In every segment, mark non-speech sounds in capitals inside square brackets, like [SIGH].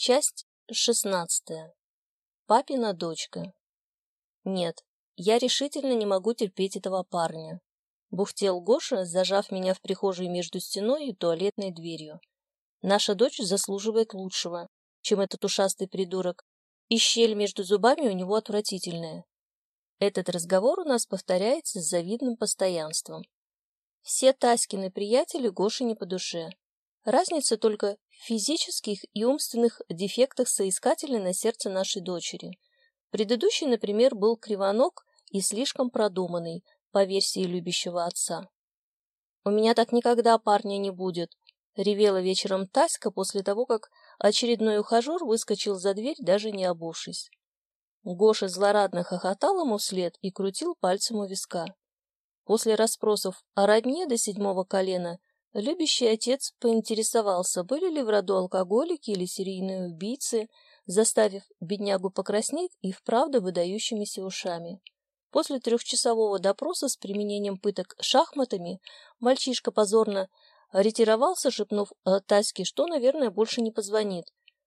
Часть шестнадцатая. Папина дочка. Нет, я решительно не могу терпеть этого парня. Бухтел Гоша, зажав меня в прихожей между стеной и туалетной дверью. Наша дочь заслуживает лучшего, чем этот ушастый придурок, и щель между зубами у него отвратительная. Этот разговор у нас повторяется с завидным постоянством. Все Таськины приятели Гоши не по душе. Разница только в физических и умственных дефектах соискателя на сердце нашей дочери. Предыдущий, например, был кривоног и слишком продуманный, по версии любящего отца. «У меня так никогда парня не будет», — ревела вечером Таська после того, как очередной ухажер выскочил за дверь, даже не обувшись. Гоша злорадно хохотал ему вслед и крутил пальцем у виска. После расспросов о родне до седьмого колена любящий отец поинтересовался, были ли в роду алкоголики или серийные убийцы, заставив беднягу покраснеть и вправду выдающимися ушами. После трехчасового допроса с применением пыток шахматами мальчишка позорно ретировался, шепнув Таське, что, наверное, больше не позвонит,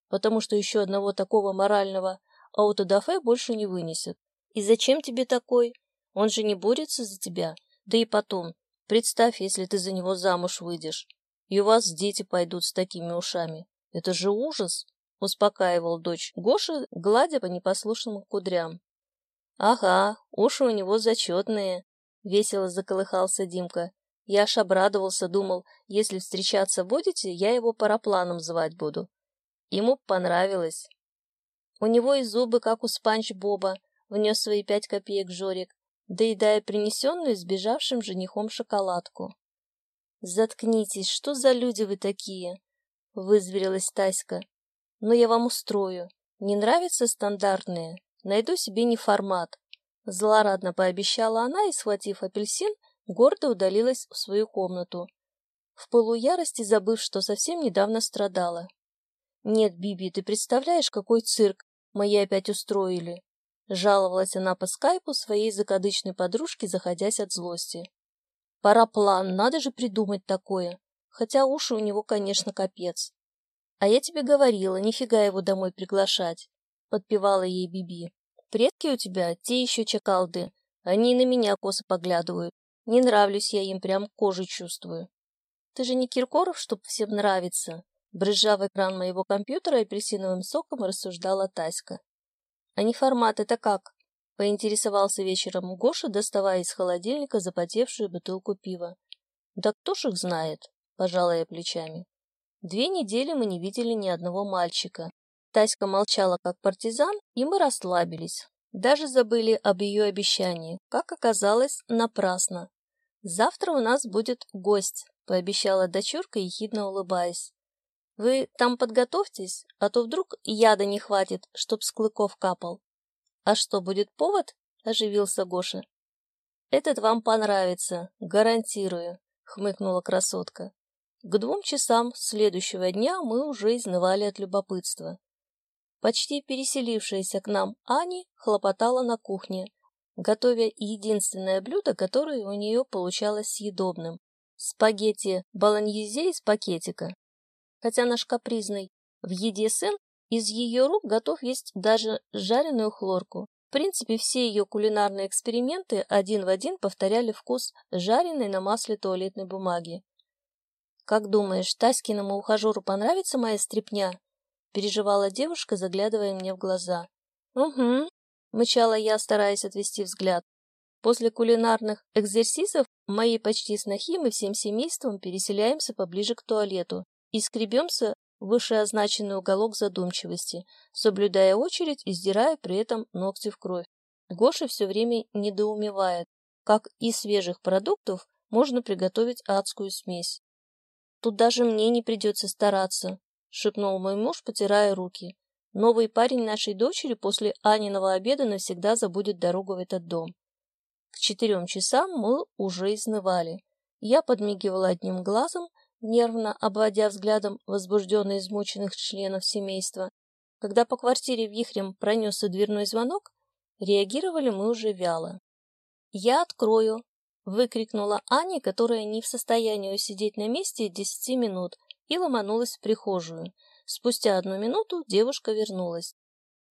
потому что еще одного такого морального аутодафе больше не вынесет. И зачем тебе такой? Он же не борется за тебя. Да и потом, представь, если ты за него замуж выйдешь, и у вас дети пойдут с такими ушами. Это же ужас, успокаивал дочь Гоша, гладя по непослушным кудрям. Ага, уши у него зачетные, весело заколыхался Димка. Я аж обрадовался, думал, если встречаться будете, я его парапланом звать буду. Ему понравилось. У него и зубы, как у Спанч Боба, внес свои пять копеек Жорик, доедая принесенную сбежавшим женихом шоколадку. «Заткнитесь, что за люди вы такие?» — вызверилась Таська. «Но я вам устрою. Не нравятся стандартные? Найду себе неформат». Злорадно пообещала она и, схватив апельсин, гордо удалилась в свою комнату, в полуярости забыв, что совсем недавно страдала. «Нет, Биби, ты представляешь, какой цирк мои опять устроили?» Жаловалась она по скайпу своей закадычной подружке, заходясь от злости. «Параплан, надо же придумать такое. Хотя уши у него, конечно, капец. А я тебе говорила, нифига его домой приглашать», — подпевала ей Биби. «Предки у тебя, те еще чакалды. Они на меня косо поглядывают. Не нравлюсь я им, прям кожей чувствую. Ты же не Киркоров, чтоб всем нравиться?» Брызжа в экран моего компьютера апельсиновым соком, рассуждала Таська. «А не формат, это как?» — поинтересовался вечером Гоша, доставая из холодильника запотевшую бутылку пива. «Да кто ж их знает?» — пожала я плечами. Две недели мы не видели ни одного мальчика. Таська молчала как партизан, и мы расслабились. Даже забыли об ее обещании. Как оказалось, напрасно. «Завтра у нас будет гость», — пообещала дочурка, ехидно улыбаясь. Вы там подготовьтесь, а то вдруг яда не хватит, чтоб с клыков капал. А что, будет повод? Оживился Гоша. Этот вам понравится, гарантирую, хмыкнула красотка. К двум часам следующего дня мы уже изнывали от любопытства. Почти переселившаяся к нам Ани хлопотала на кухне, готовя единственное блюдо, которое у нее получалось съедобным – спагетти болоньезе из пакетика хотя наш капризный в еде сын из ее рук готов есть даже жареную хлорку. В принципе, все ее кулинарные эксперименты один в один повторяли вкус жареной на масле туалетной бумаги. «Как думаешь, Таськиному ухажеру понравится моя стряпня?» — переживала девушка, заглядывая мне в глаза. «Угу», — мычала я, стараясь отвести взгляд. После кулинарных экзерсисов моей почти снохи мы всем семейством переселяемся поближе к туалету и скребемся в вышеозначенный уголок задумчивости, соблюдая очередь и сдирая при этом ногти в кровь. Гоша все время недоумевает, как из свежих продуктов можно приготовить адскую смесь. «Тут даже мне не придется стараться», — шепнул мой муж, потирая руки. «Новый парень нашей дочери после Аниного обеда навсегда забудет дорогу в этот дом». К четырем часам мы уже изнывали. Я подмигивала одним глазом, нервно обводя взглядом возбужденно измученных членов семейства. Когда по квартире вихрем пронесся дверной звонок, реагировали мы уже вяло. «Я открою!» — выкрикнула Аня, которая не в состоянии усидеть на месте десяти минут, и ломанулась в прихожую. Спустя одну минуту девушка вернулась.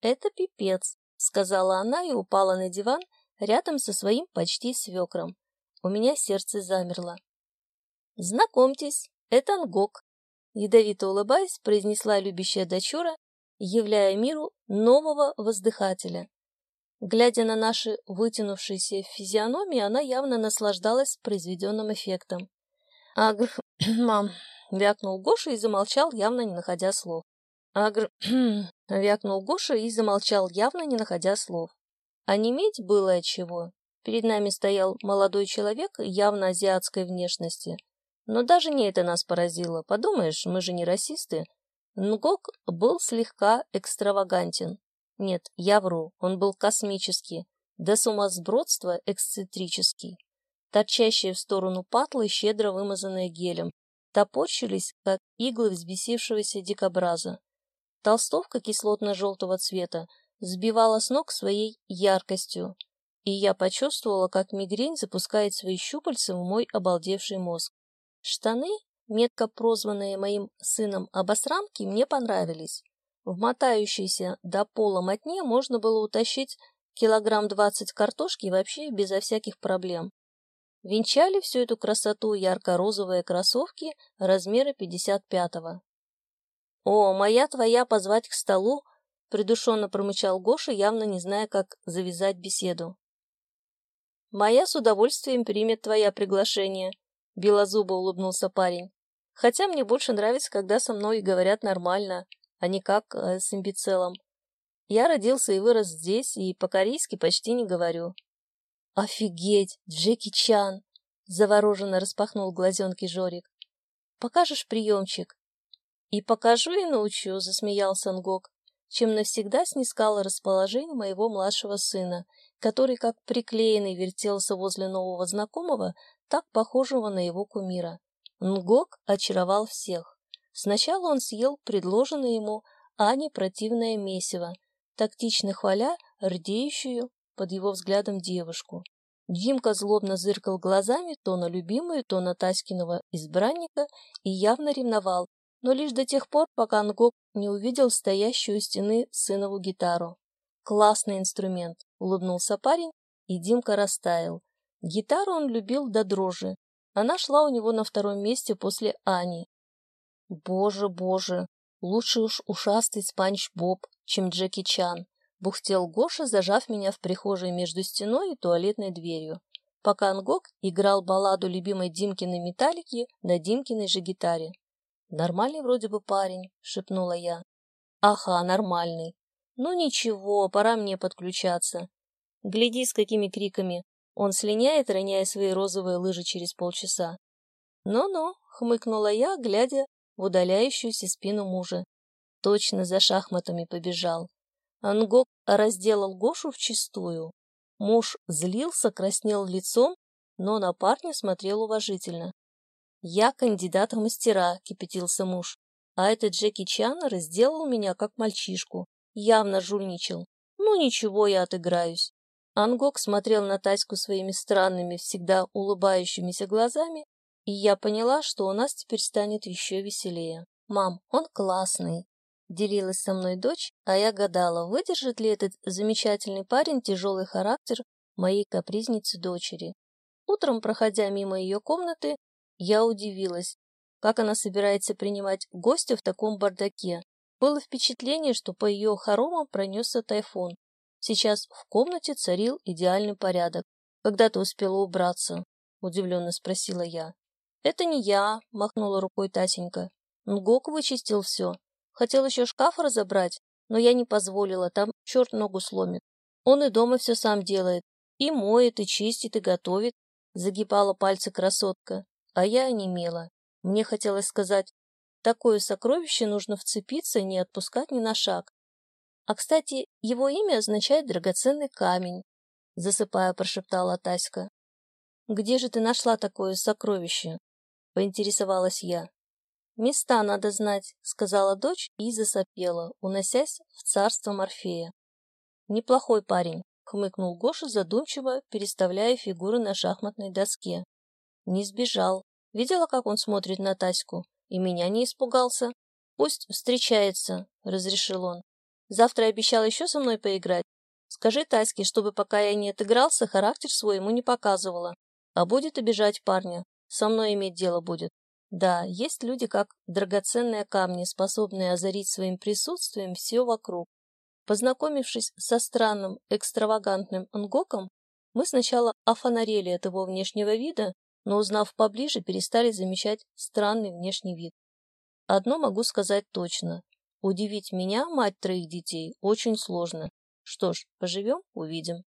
«Это пипец», — сказала она и упала на диван рядом со своим почти свекром. У меня сердце замерло. «Знакомьтесь, это Ангок», — ядовито улыбаясь, произнесла любящая дочура, являя миру нового воздыхателя. Глядя на наши вытянувшиеся физиономии, она явно наслаждалась произведенным эффектом. «Агр... [COUGHS] мам!» — вякнул Гоша и замолчал, явно не находя слов. «Агр... [COUGHS] вякнул Гоша и замолчал, явно не находя слов. А неметь было отчего. Перед нами стоял молодой человек явно азиатской внешности. Но даже не это нас поразило. Подумаешь, мы же не расисты. Нгок был слегка экстравагантен. Нет, я вру, он был космический, до сумасбродства эксцентрический. Торчащие в сторону патлы, щедро вымазанные гелем, топорщились, как иглы взбесившегося дикобраза. Толстовка кислотно-желтого цвета сбивала с ног своей яркостью, и я почувствовала, как мигрень запускает свои щупальца в мой обалдевший мозг. Штаны, метко прозванные моим сыном обосрамки, мне понравились. В мотающейся до пола мотне можно было утащить килограмм двадцать картошки вообще безо всяких проблем. Венчали всю эту красоту ярко-розовые кроссовки размера 55-го. «О, моя твоя позвать к столу!» — придушенно промычал Гоша, явно не зная, как завязать беседу. «Моя с удовольствием примет твоя приглашение», — белозубо улыбнулся парень. «Хотя мне больше нравится, когда со мной говорят нормально, а не как э, с имбецилом. Я родился и вырос здесь, и по-корейски почти не говорю. «Офигеть! Джеки Чан!» — завороженно распахнул глазенки Жорик. «Покажешь приемчик?» «И покажу, и научу», — засмеялся Нгок, чем навсегда снискало расположение моего младшего сына, который как приклеенный вертелся возле нового знакомого, так похожего на его кумира. Нгок очаровал всех. Сначала он съел предложенное ему Ане противное месиво, тактично хваля рдеющую под его взглядом девушку. Димка злобно зыркал глазами то на любимую, то на Таськиного избранника и явно ревновал, но лишь до тех пор, пока Ангок не увидел стоящую у стены сынову гитару. «Классный инструмент», — улыбнулся парень, и Димка растаял. Гитару он любил до дрожи. Она шла у него на втором месте после Ани, Боже, боже, лучше уж ушастый спанч Боб, чем Джеки Чан, бухтел Гоша, зажав меня в прихожей между стеной и туалетной дверью, пока Ангок играл балладу любимой Димкиной металлики на Димкиной же гитаре. «Нормальный вроде бы парень», — шепнула я. «Ага, нормальный. Ну ничего, пора мне подключаться. Гляди, с какими криками. Он слиняет, роняя свои розовые лыжи через полчаса. «Ну-ну», — хмыкнула я, глядя в удаляющуюся спину мужа. Точно за шахматами побежал. Ангок разделал Гошу вчистую. Муж злился, краснел лицом, но на парня смотрел уважительно. «Я кандидат в мастера», — кипятился муж. «А этот Джеки Чан разделал меня как мальчишку. Явно жульничал. Ну ничего, я отыграюсь». Ангок смотрел на Таську своими странными, всегда улыбающимися глазами и я поняла, что у нас теперь станет еще веселее. «Мам, он классный!» — делилась со мной дочь, а я гадала, выдержит ли этот замечательный парень тяжелый характер моей капризницы дочери. Утром, проходя мимо ее комнаты, я удивилась, как она собирается принимать гостя в таком бардаке. Было впечатление, что по ее хоромам пронесся тайфун. Сейчас в комнате царил идеальный порядок. «Когда ты успела убраться?» — удивленно спросила я. «Это не я», — махнула рукой Тасенька. «Нгок вычистил все. Хотел еще шкаф разобрать, но я не позволила, там черт ногу сломит. Он и дома все сам делает. И моет, и чистит, и готовит», — загибала пальцы красотка. А я онемела. Мне хотелось сказать, такое сокровище нужно вцепиться не отпускать ни на шаг. А, кстати, его имя означает «драгоценный камень», — засыпая, прошептала Таська. «Где же ты нашла такое сокровище?» — поинтересовалась я. «Места надо знать», — сказала дочь и засопела, уносясь в царство Морфея. «Неплохой парень», — хмыкнул Гоша задумчиво, переставляя фигуры на шахматной доске. «Не сбежал. Видела, как он смотрит на Таську? И меня не испугался. Пусть встречается, разрешил он. Завтра обещал еще со мной поиграть. Скажи Таське, чтобы пока я не отыгрался, характер свой ему не показывала. А будет обижать парня. Со мной иметь дело будет. Да, есть люди, как драгоценные камни, способные озарить своим присутствием все вокруг. Познакомившись со странным, экстравагантным нгоком, мы сначала офонарели от его внешнего вида, но, узнав поближе, перестали замечать странный внешний вид. Одно могу сказать точно. Удивить меня, мать троих детей, очень сложно. Что ж, поживем – увидим.